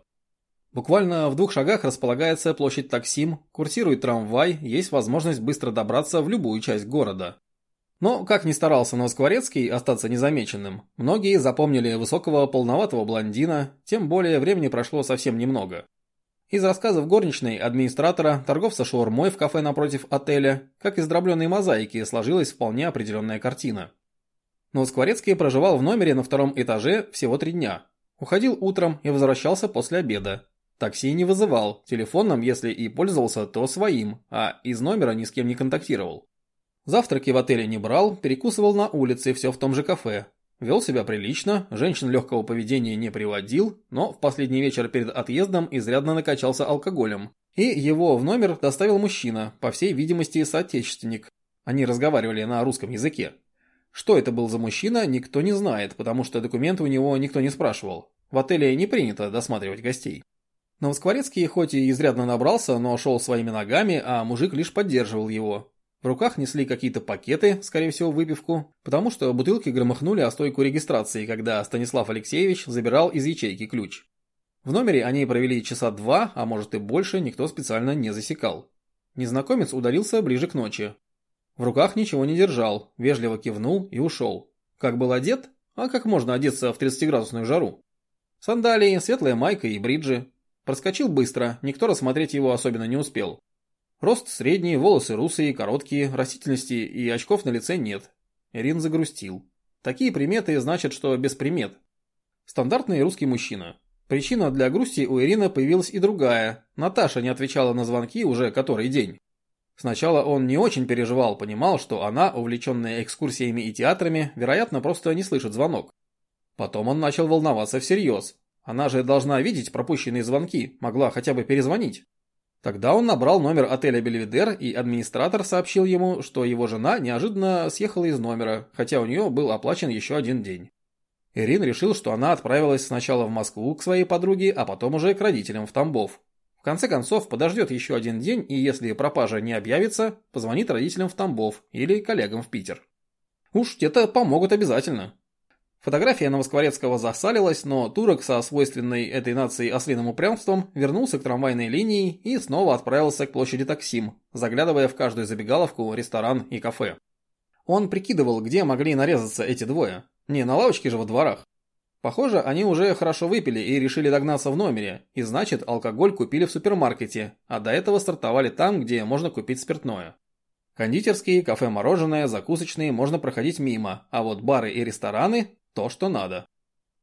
Буквально в двух шагах располагается площадь Таксим, курсирует трамвай, есть возможность быстро добраться в любую часть города. Но, как ни старался Новоскворецкий остаться незамеченным, многие запомнили высокого полноватого блондина, тем более времени прошло совсем немного. Из рассказов горничной, администратора, торговца шаурмой в кафе напротив отеля, как из дробленной мозаики сложилась вполне определенная картина. Но Скворецкий проживал в номере на втором этаже всего три дня. Уходил утром и возвращался после обеда. Такси не вызывал, телефоном, если и пользовался, то своим, а из номера ни с кем не контактировал. Завтраки в отеле не брал, перекусывал на улице, все в том же кафе. Вел себя прилично, женщин легкого поведения не приводил, но в последний вечер перед отъездом изрядно накачался алкоголем. И его в номер доставил мужчина, по всей видимости соотечественник. Они разговаривали на русском языке. Что это был за мужчина, никто не знает, потому что документы у него никто не спрашивал. В отеле не принято досматривать гостей. Новоскворецкий хоть и изрядно набрался, но шел своими ногами, а мужик лишь поддерживал его. В руках несли какие-то пакеты, скорее всего выпивку, потому что бутылки громыхнули о стойку регистрации, когда Станислав Алексеевич забирал из ячейки ключ. В номере они провели часа два, а может и больше, никто специально не засекал. Незнакомец удалился ближе к ночи. В руках ничего не держал, вежливо кивнул и ушел. Как был одет? А как можно одеться в 30-градусную жару? Сандалии, светлая майка и бриджи. Проскочил быстро, никто рассмотреть его особенно не успел. Рост средний, волосы русые, короткие, растительности и очков на лице нет. Ирин загрустил. Такие приметы значат, что без примет. Стандартный русский мужчина. Причина для грусти у Ирины появилась и другая. Наташа не отвечала на звонки уже который день. Сначала он не очень переживал, понимал, что она, увлеченная экскурсиями и театрами, вероятно, просто не слышит звонок. Потом он начал волноваться всерьез. Она же должна видеть пропущенные звонки, могла хотя бы перезвонить. Тогда он набрал номер отеля «Бельведер», и администратор сообщил ему, что его жена неожиданно съехала из номера, хотя у нее был оплачен еще один день. Ирин решил, что она отправилась сначала в Москву к своей подруге, а потом уже к родителям в Тамбов. В конце концов, подождет еще один день, и если пропажа не объявится, позвонит родителям в Тамбов или коллегам в Питер. Уж те-то помогут обязательно. Фотография Новоскворецкого засалилась, но турок со свойственной этой нации ослиным упрямством вернулся к трамвайной линии и снова отправился к площади Таксим, заглядывая в каждую забегаловку, ресторан и кафе. Он прикидывал, где могли нарезаться эти двое. Не на лавочке же во дворах. Похоже, они уже хорошо выпили и решили догнаться в номере, и значит, алкоголь купили в супермаркете, а до этого стартовали там, где можно купить спиртное. Кондитерские, кафе-мороженое, закусочные можно проходить мимо, а вот бары и рестораны то, что надо.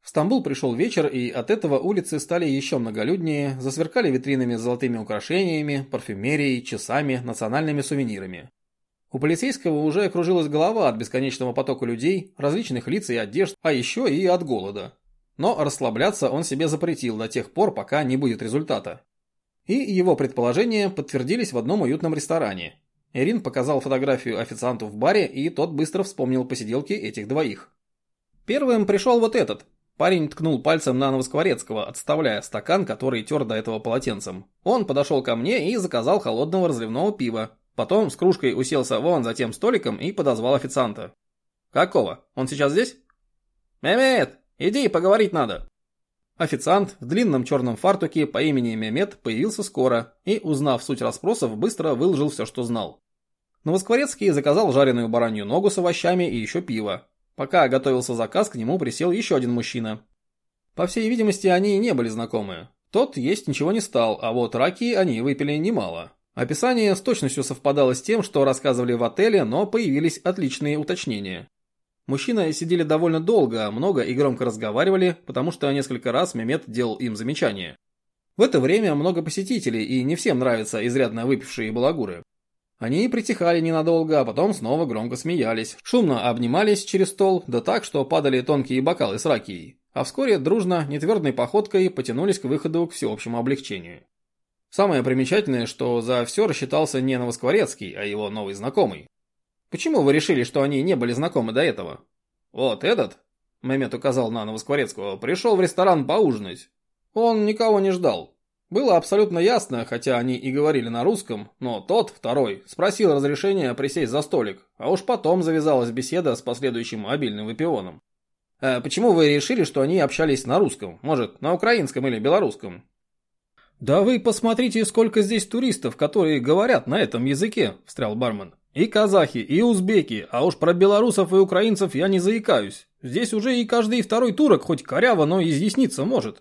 В Стамбул пришел вечер, и от этого улицы стали еще многолюднее, засверкали витринами с золотыми украшениями, парфюмерией, часами, национальными сувенирами. У полицейского уже кружилась голова от бесконечного потока людей, различных лиц и одежд, а еще и от голода. Но расслабляться он себе запретил до тех пор, пока не будет результата. И его предположения подтвердились в одном уютном ресторане. Эрин показал фотографию официанту в баре, и тот быстро вспомнил посиделки этих двоих. Первым пришел вот этот. Парень ткнул пальцем на Новоскворецкого, отставляя стакан, который тер до этого полотенцем. Он подошел ко мне и заказал холодного разливного пива. Потом с кружкой уселся вон за тем столиком и подозвал официанта. «Какого? Он сейчас здесь?» «Мемет, иди, поговорить надо». Официант в длинном черном фартуке по имени Мемет появился скоро и, узнав суть расспросов, быстро выложил все, что знал. Новоскворецкий заказал жареную баранью ногу с овощами и еще пиво. Пока готовился заказ, к нему присел еще один мужчина. По всей видимости, они не были знакомы. Тот есть ничего не стал, а вот раки они выпили немало. Описание с точностью совпадало с тем, что рассказывали в отеле, но появились отличные уточнения. Мужчины сидели довольно долго, много и громко разговаривали, потому что несколько раз Мемет делал им замечания. В это время много посетителей, и не всем нравятся изрядно выпившие балагуры. Они притихали ненадолго, а потом снова громко смеялись, шумно обнимались через стол, да так, что падали тонкие бокалы с ракией. А вскоре дружно, нетвердой походкой потянулись к выходу к всеобщему облегчению. Самое примечательное, что за все рассчитался не Новоскворецкий, а его новый знакомый. Почему вы решили, что они не были знакомы до этого? Вот этот, Мемет указал на Новоскворецкого, пришел в ресторан поужинать. Он никого не ждал. Было абсолютно ясно, хотя они и говорили на русском, но тот, второй, спросил разрешения присесть за столик, а уж потом завязалась беседа с последующим обильным выпионом. «А почему вы решили, что они общались на русском? Может, на украинском или белорусском?» «Да вы посмотрите, сколько здесь туристов, которые говорят на этом языке», – встрял бармен. «И казахи, и узбеки, а уж про белорусов и украинцев я не заикаюсь. Здесь уже и каждый второй турок хоть коряво, но изъясниться может.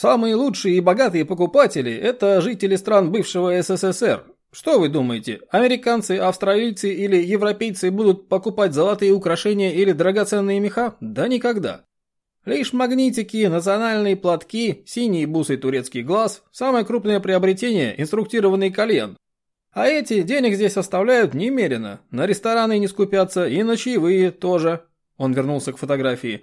Самые лучшие и богатые покупатели – это жители стран бывшего СССР. Что вы думаете, американцы, австралийцы или европейцы будут покупать золотые украшения или драгоценные меха? Да никогда. Лишь магнитики, национальные платки, синие бусы турецкий глаз, самое крупное приобретение – инструктированный кальян. А эти денег здесь оставляют немерено, на рестораны не скупятся и на чаевые тоже. Он вернулся к фотографии.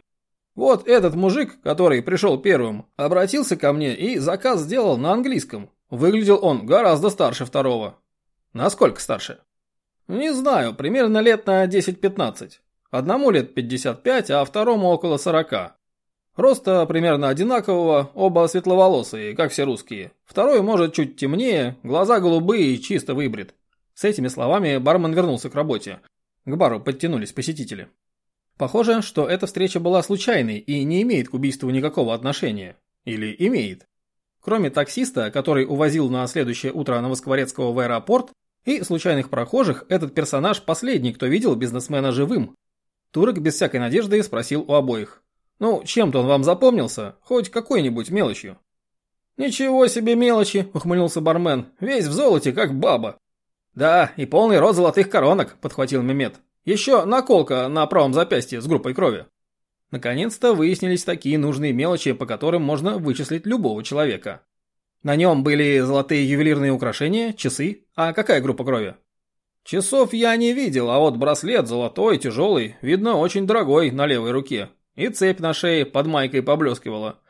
Вот этот мужик, который пришел первым, обратился ко мне и заказ сделал на английском. Выглядел он гораздо старше второго. Насколько старше? Не знаю, примерно лет на 10-15. Одному лет 55, а второму около 40. Роста примерно одинакового, оба светловолосые, как все русские. Второй может чуть темнее, глаза голубые и чисто выбрит. С этими словами бармен вернулся к работе. К бару подтянулись посетители. Похоже, что эта встреча была случайной и не имеет к убийству никакого отношения. Или имеет. Кроме таксиста, который увозил на следующее утро Новоскворецкого в аэропорт, и случайных прохожих, этот персонаж последний, кто видел бизнесмена живым. Турок без всякой надежды спросил у обоих. «Ну, чем-то он вам запомнился? Хоть какой-нибудь мелочью?» «Ничего себе мелочи!» – ухмыльнулся бармен. «Весь в золоте, как баба!» «Да, и полный рот золотых коронок», – подхватил Мемет. Еще наколка на правом запястье с группой крови. Наконец-то выяснились такие нужные мелочи, по которым можно вычислить любого человека. На нем были золотые ювелирные украшения, часы. А какая группа крови? Часов я не видел, а вот браслет золотой, тяжелый, видно, очень дорогой, на левой руке. И цепь на шее под майкой поблескивала.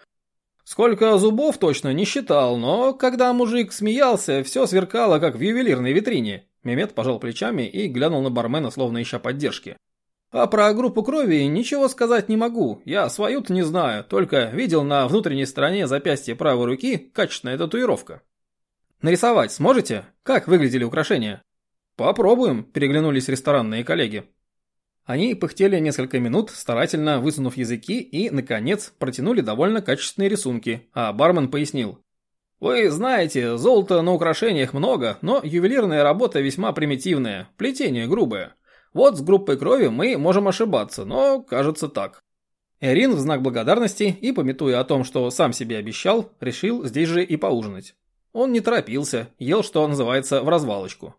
Сколько зубов точно не считал, но когда мужик смеялся, все сверкало, как в ювелирной витрине. Мемет пожал плечами и глянул на бармена, словно ища поддержки. А про группу крови ничего сказать не могу. Я свою-то не знаю, только видел на внутренней стороне запястья правой руки качественная татуировка. Нарисовать сможете? Как выглядели украшения? Попробуем, переглянулись ресторанные коллеги. Они пыхтели несколько минут, старательно высунув языки и, наконец, протянули довольно качественные рисунки, а бармен пояснил. Вы знаете, золота на украшениях много, но ювелирная работа весьма примитивная, плетение грубое. Вот с группой крови мы можем ошибаться, но кажется так. Эрин в знак благодарности и, пометуя о том, что сам себе обещал, решил здесь же и поужинать. Он не торопился, ел, что называется, в развалочку.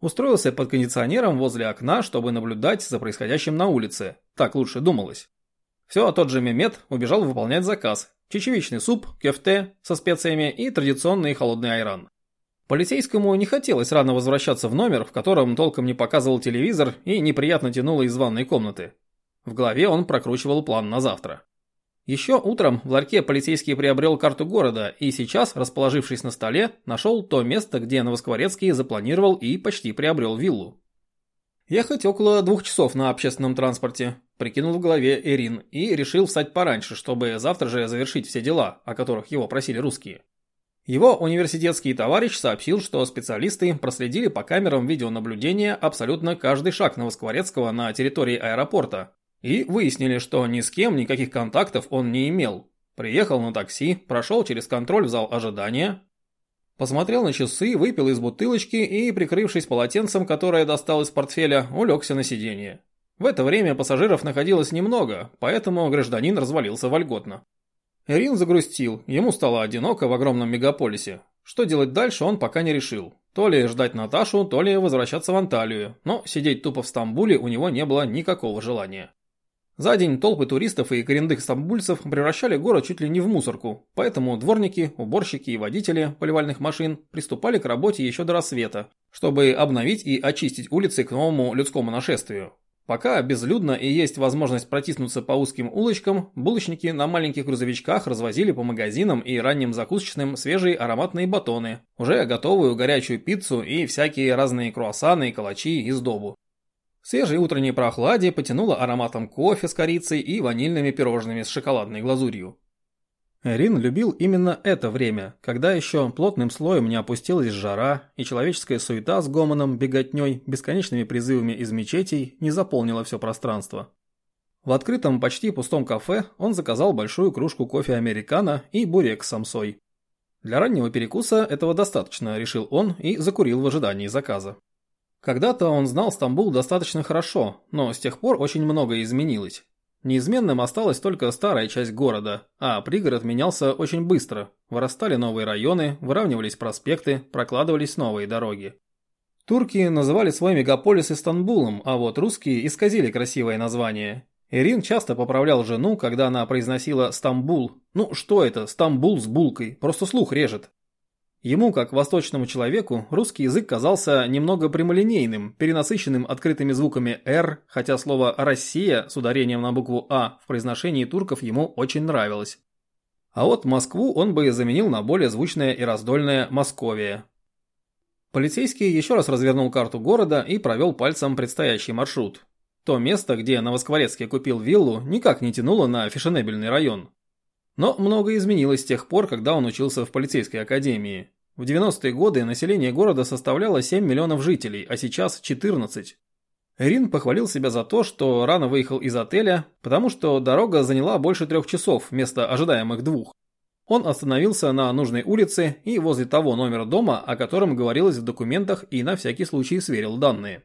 Устроился под кондиционером возле окна, чтобы наблюдать за происходящим на улице. Так лучше думалось. Все, тот же Мемет убежал выполнять заказ, чечевичный суп, кефте со специями и традиционный холодный айран. Полицейскому не хотелось рано возвращаться в номер, в котором толком не показывал телевизор и неприятно тянуло из ванной комнаты. В голове он прокручивал план на завтра. Еще утром в ларьке полицейский приобрел карту города и сейчас, расположившись на столе, нашел то место, где Новоскворецкий запланировал и почти приобрел виллу. Ехать около двух часов на общественном транспорте, прикинул в голове Эрин и решил встать пораньше, чтобы завтра же завершить все дела, о которых его просили русские. Его университетский товарищ сообщил, что специалисты проследили по камерам видеонаблюдения абсолютно каждый шаг Новоскворецкого на территории аэропорта и выяснили, что ни с кем никаких контактов он не имел. Приехал на такси, прошел через контроль в зал ожидания, Посмотрел на часы, выпил из бутылочки и, прикрывшись полотенцем, которое достал из портфеля, улегся на сиденье. В это время пассажиров находилось немного, поэтому гражданин развалился вольготно. Эрин загрустил, ему стало одиноко в огромном мегаполисе. Что делать дальше, он пока не решил. То ли ждать Наташу, то ли возвращаться в Анталию, но сидеть тупо в Стамбуле у него не было никакого желания. За день толпы туристов и коренных стамбульцев превращали город чуть ли не в мусорку, поэтому дворники, уборщики и водители поливальных машин приступали к работе еще до рассвета, чтобы обновить и очистить улицы к новому людскому нашествию. Пока безлюдно и есть возможность протиснуться по узким улочкам, булочники на маленьких грузовичках развозили по магазинам и ранним закусочным свежие ароматные батоны, уже готовую горячую пиццу и всякие разные круассаны и калачи и сдобу. свежей утренней прохладе потянуло ароматом кофе с корицей и ванильными пирожными с шоколадной глазурью. Эрин любил именно это время, когда еще плотным слоем не опустилась жара, и человеческая суета с гомоном, беготней, бесконечными призывами из мечетей не заполнила все пространство. В открытом, почти пустом кафе он заказал большую кружку кофе американо и бурек с самсой. Для раннего перекуса этого достаточно, решил он и закурил в ожидании заказа. Когда-то он знал Стамбул достаточно хорошо, но с тех пор очень многое изменилось. Неизменным осталась только старая часть города, а пригород менялся очень быстро. Вырастали новые районы, выравнивались проспекты, прокладывались новые дороги. Турки называли свой мегаполис Истанбулом, а вот русские исказили красивое название. Ирин часто поправлял жену, когда она произносила «Стамбул». Ну что это, Стамбул с булкой, просто слух режет. Ему, как восточному человеку, русский язык казался немного прямолинейным, перенасыщенным открытыми звуками «р», хотя слово «Россия» с ударением на букву «а» в произношении турков ему очень нравилось. А вот Москву он бы заменил на более звучное и раздольное «Московия». Полицейский еще раз развернул карту города и провел пальцем предстоящий маршрут. То место, где Новоскворецкий купил виллу, никак не тянуло на фешенебельный район. Но многое изменилось с тех пор, когда он учился в полицейской академии. В 90-е годы население города составляло 7 миллионов жителей, а сейчас 14. Рин похвалил себя за то, что рано выехал из отеля, потому что дорога заняла больше трех часов вместо ожидаемых двух. Он остановился на нужной улице и возле того номера дома, о котором говорилось в документах и на всякий случай сверил данные.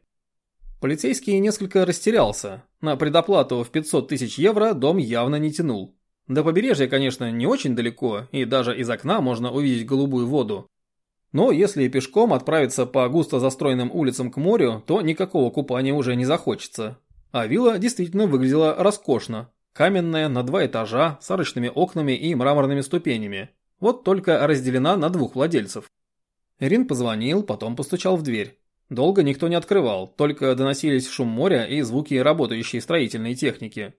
Полицейский несколько растерялся. На предоплату в 500 тысяч евро дом явно не тянул. До побережья, конечно, не очень далеко, и даже из окна можно увидеть голубую воду. Но если пешком отправиться по густо застроенным улицам к морю, то никакого купания уже не захочется. А вилла действительно выглядела роскошно. Каменная, на два этажа, с арочными окнами и мраморными ступенями. Вот только разделена на двух владельцев. Ирин позвонил, потом постучал в дверь. Долго никто не открывал, только доносились шум моря и звуки работающей строительной техники.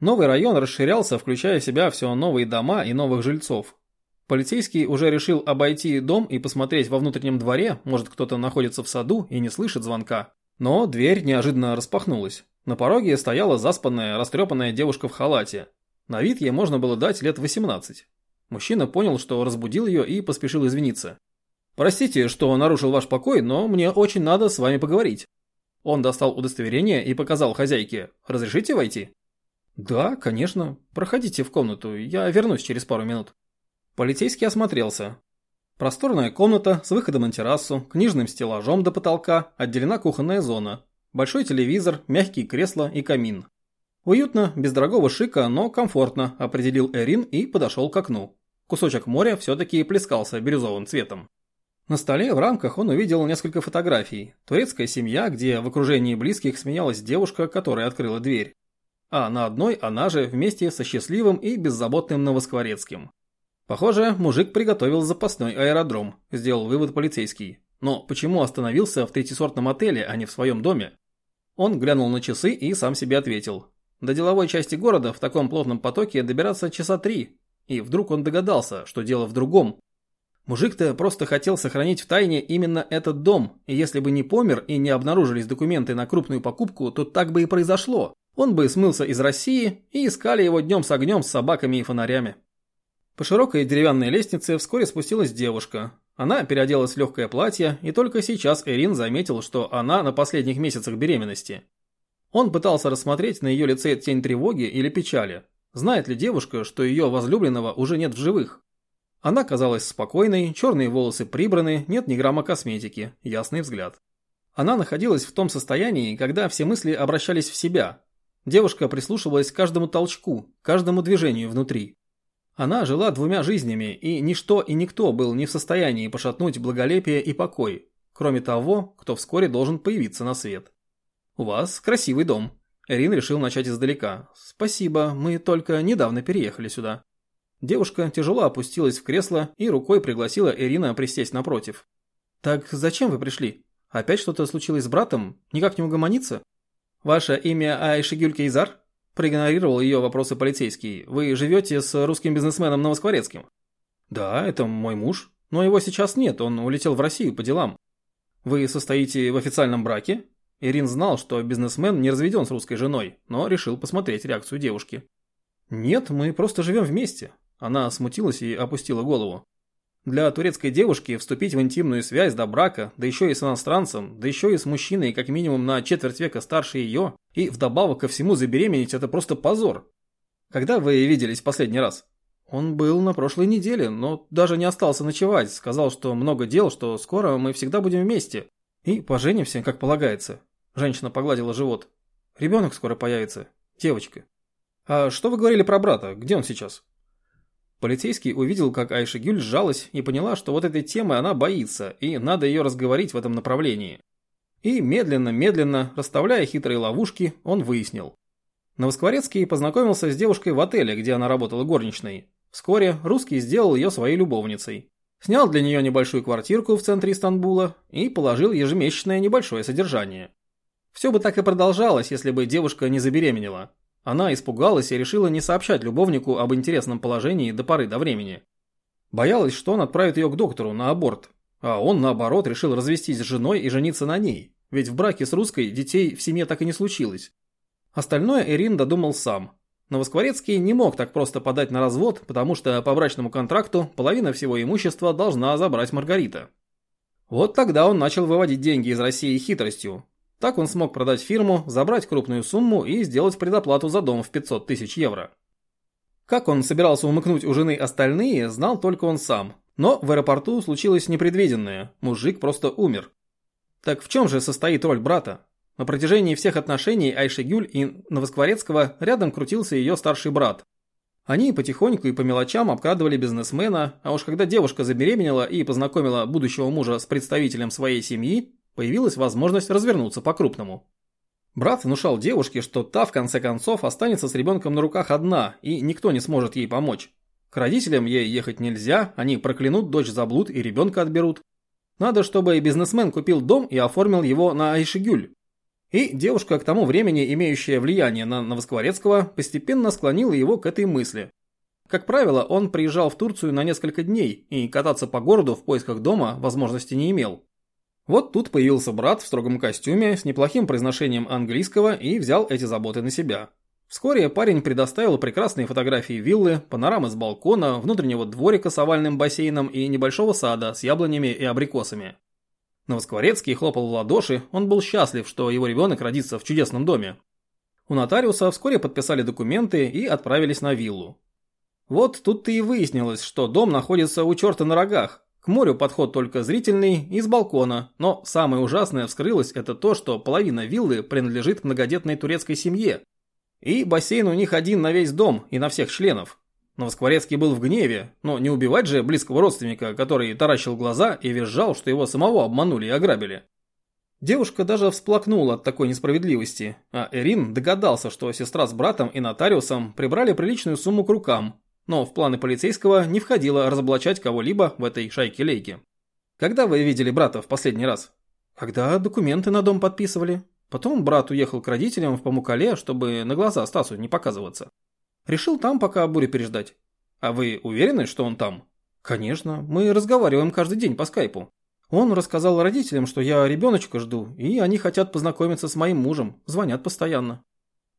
Новый район расширялся, включая в себя все новые дома и новых жильцов. Полицейский уже решил обойти дом и посмотреть во внутреннем дворе, может кто-то находится в саду и не слышит звонка. Но дверь неожиданно распахнулась. На пороге стояла заспанная, растрепанная девушка в халате. На вид ей можно было дать лет 18. Мужчина понял, что разбудил ее и поспешил извиниться. «Простите, что нарушил ваш покой, но мне очень надо с вами поговорить». Он достал удостоверение и показал хозяйке. «Разрешите войти?» «Да, конечно. Проходите в комнату, я вернусь через пару минут». Полицейский осмотрелся. Просторная комната с выходом на террасу, книжным стеллажом до потолка, отделена кухонная зона. Большой телевизор, мягкие кресла и камин. Уютно, без дорогого шика, но комфортно, определил Эрин и подошел к окну. Кусочек моря все-таки плескался бирюзовым цветом. На столе в рамках он увидел несколько фотографий. Турецкая семья, где в окружении близких сменялась девушка, которая открыла дверь а на одной она же вместе со счастливым и беззаботным Новоскворецким. Похоже, мужик приготовил запасной аэродром, сделал вывод полицейский. Но почему остановился в третьесортном отеле, а не в своем доме? Он глянул на часы и сам себе ответил. До деловой части города в таком плотном потоке добираться часа три. И вдруг он догадался, что дело в другом. Мужик-то просто хотел сохранить в тайне именно этот дом, и если бы не помер и не обнаружились документы на крупную покупку, то так бы и произошло он бы смылся из России и искали его днем с огнем, с собаками и фонарями. По широкой деревянной лестнице вскоре спустилась девушка. Она переоделась в легкое платье, и только сейчас Эрин заметил, что она на последних месяцах беременности. Он пытался рассмотреть на ее лице тень тревоги или печали. Знает ли девушка, что ее возлюбленного уже нет в живых? Она казалась спокойной, черные волосы прибраны, нет ни грамма косметики, ясный взгляд. Она находилась в том состоянии, когда все мысли обращались в себя, Девушка прислушивалась к каждому толчку, каждому движению внутри. Она жила двумя жизнями, и ничто и никто был не в состоянии пошатнуть благолепие и покой, кроме того, кто вскоре должен появиться на свет. «У вас красивый дом». Эрин решил начать издалека. «Спасибо, мы только недавно переехали сюда». Девушка тяжело опустилась в кресло и рукой пригласила Эрина присесть напротив. «Так зачем вы пришли? Опять что-то случилось с братом? Никак не угомониться?» «Ваше имя Айшигюль Кейзар?» Проигнорировал ее вопросы полицейский. «Вы живете с русским бизнесменом Новоскворецким?» «Да, это мой муж. Но его сейчас нет, он улетел в Россию по делам». «Вы состоите в официальном браке?» Ирин знал, что бизнесмен не разведен с русской женой, но решил посмотреть реакцию девушки. «Нет, мы просто живем вместе». Она смутилась и опустила голову. Для турецкой девушки вступить в интимную связь до брака, да еще и с иностранцем, да еще и с мужчиной как минимум на четверть века старше ее, и вдобавок ко всему забеременеть – это просто позор. Когда вы виделись последний раз? Он был на прошлой неделе, но даже не остался ночевать, сказал, что много дел, что скоро мы всегда будем вместе. И поженимся, как полагается. Женщина погладила живот. Ребенок скоро появится. Девочка. А что вы говорили про брата? Где он сейчас? Полицейский увидел, как Айша Гюль сжалась и поняла, что вот этой темы она боится, и надо ее разговорить в этом направлении. И медленно-медленно, расставляя хитрые ловушки, он выяснил. Новоскворецкий познакомился с девушкой в отеле, где она работала горничной. Вскоре русский сделал ее своей любовницей. Снял для нее небольшую квартирку в центре Истанбула и положил ежемесячное небольшое содержание. Все бы так и продолжалось, если бы девушка не забеременела. Она испугалась и решила не сообщать любовнику об интересном положении до поры до времени. Боялась, что он отправит ее к доктору на аборт, а он, наоборот, решил развестись с женой и жениться на ней, ведь в браке с русской детей в семье так и не случилось. Остальное Эрин додумал сам. Новоскворецкий не мог так просто подать на развод, потому что по брачному контракту половина всего имущества должна забрать Маргарита. Вот тогда он начал выводить деньги из России хитростью, так он смог продать фирму, забрать крупную сумму и сделать предоплату за дом в 500 тысяч евро. Как он собирался умыкнуть у жены остальные, знал только он сам. Но в аэропорту случилось непредвиденное, мужик просто умер. Так в чем же состоит роль брата? На протяжении всех отношений Айши Гюль и Новоскворецкого рядом крутился ее старший брат. Они потихоньку и по мелочам обкрадывали бизнесмена, а уж когда девушка забеременела и познакомила будущего мужа с представителем своей семьи, появилась возможность развернуться по-крупному. Брат внушал девушке, что та в конце концов останется с ребенком на руках одна, и никто не сможет ей помочь. К родителям ей ехать нельзя, они проклянут дочь за блуд и ребенка отберут. Надо, чтобы бизнесмен купил дом и оформил его на Айшигюль. И девушка, к тому времени имеющая влияние на Новоскворецкого, постепенно склонила его к этой мысли. Как правило, он приезжал в Турцию на несколько дней и кататься по городу в поисках дома возможности не имел. Вот тут появился брат в строгом костюме с неплохим произношением английского и взял эти заботы на себя. Вскоре парень предоставил прекрасные фотографии виллы, панорамы с балкона, внутреннего дворика с овальным бассейном и небольшого сада с яблонями и абрикосами. Новоскворецкий хлопал в ладоши, он был счастлив, что его ребенок родится в чудесном доме. У нотариуса вскоре подписали документы и отправились на виллу. Вот тут-то и выяснилось, что дом находится у черта на рогах, к морю подход только зрительный и с балкона, но самое ужасное вскрылось это то, что половина виллы принадлежит многодетной турецкой семье. И бассейн у них один на весь дом и на всех членов. Новоскворецкий был в гневе, но не убивать же близкого родственника, который таращил глаза и визжал, что его самого обманули и ограбили. Девушка даже всплакнула от такой несправедливости, а Эрин догадался, что сестра с братом и нотариусом прибрали приличную сумму к рукам, но в планы полицейского не входило разоблачать кого-либо в этой шайке-лейке. Когда вы видели брата в последний раз? Когда документы на дом подписывали. Потом брат уехал к родителям в Памукале, чтобы на глаза Стасу не показываться. Решил там пока бурю переждать. А вы уверены, что он там? Конечно, мы разговариваем каждый день по скайпу. Он рассказал родителям, что я ребеночка жду, и они хотят познакомиться с моим мужем, звонят постоянно.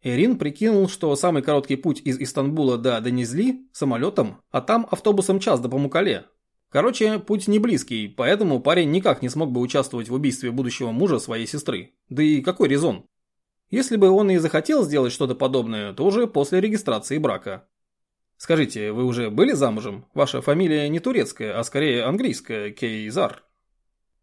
Эрин прикинул, что самый короткий путь из Истанбула до Денизли самолетом, а там автобусом час до Памукале. Короче, путь не близкий, поэтому парень никак не смог бы участвовать в убийстве будущего мужа своей сестры. Да и какой резон? Если бы он и захотел сделать что-то подобное, то уже после регистрации брака. Скажите, вы уже были замужем? Ваша фамилия не турецкая, а скорее английская, Кейзар.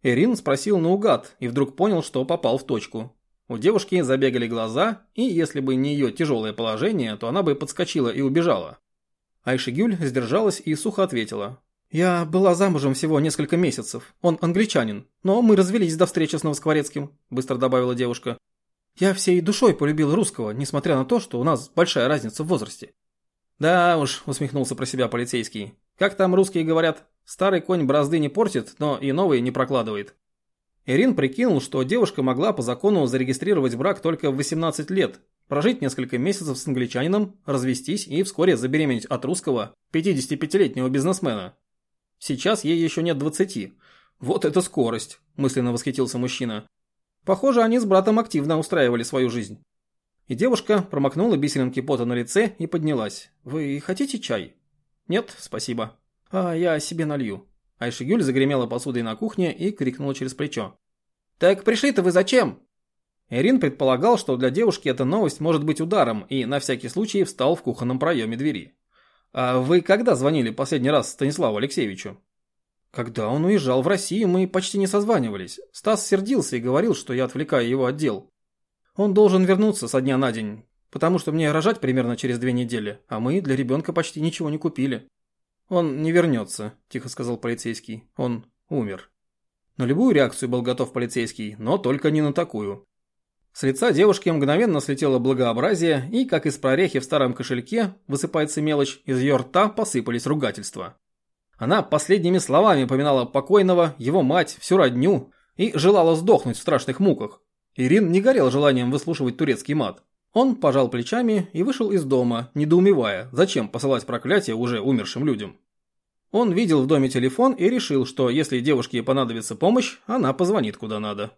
Эрин спросил наугад и вдруг понял, что попал в точку. У девушки забегали глаза, и если бы не ее тяжелое положение, то она бы подскочила и убежала. Айшигюль сдержалась и сухо ответила. «Я была замужем всего несколько месяцев. Он англичанин, но мы развелись до встречи с Новоскворецким», – быстро добавила девушка. «Я всей душой полюбил русского, несмотря на то, что у нас большая разница в возрасте». «Да уж», – усмехнулся про себя полицейский. «Как там русские говорят? Старый конь бразды не портит, но и новые не прокладывает». Ирин прикинул, что девушка могла по закону зарегистрировать брак только в 18 лет, прожить несколько месяцев с англичанином, развестись и вскоре забеременеть от русского, 55-летнего бизнесмена. Сейчас ей еще нет 20. Вот это скорость, мысленно восхитился мужчина. Похоже, они с братом активно устраивали свою жизнь. И девушка промокнула бисеринки пота на лице и поднялась. «Вы хотите чай?» «Нет, спасибо». «А я себе налью». Айшигюль загремела посудой на кухне и крикнула через плечо. «Так пришли-то вы зачем?» Эрин предполагал, что для девушки эта новость может быть ударом, и на всякий случай встал в кухонном проеме двери. «А вы когда звонили последний раз Станиславу Алексеевичу?» «Когда он уезжал в Россию, мы почти не созванивались. Стас сердился и говорил, что я отвлекаю его от дел. Он должен вернуться со дня на день, потому что мне рожать примерно через две недели, а мы для ребенка почти ничего не купили. Он не вернется, тихо сказал полицейский. Он умер. На любую реакцию был готов полицейский, но только не на такую. С лица девушки мгновенно слетело благообразие, и, как из прорехи в старом кошельке высыпается мелочь, из ее рта посыпались ругательства. Она последними словами поминала покойного, его мать, всю родню и желала сдохнуть в страшных муках. Ирин не горел желанием выслушивать турецкий мат. Он пожал плечами и вышел из дома, недоумевая, зачем посылать проклятие уже умершим людям. Он видел в доме телефон и решил, что если девушке понадобится помощь, она позвонит куда надо.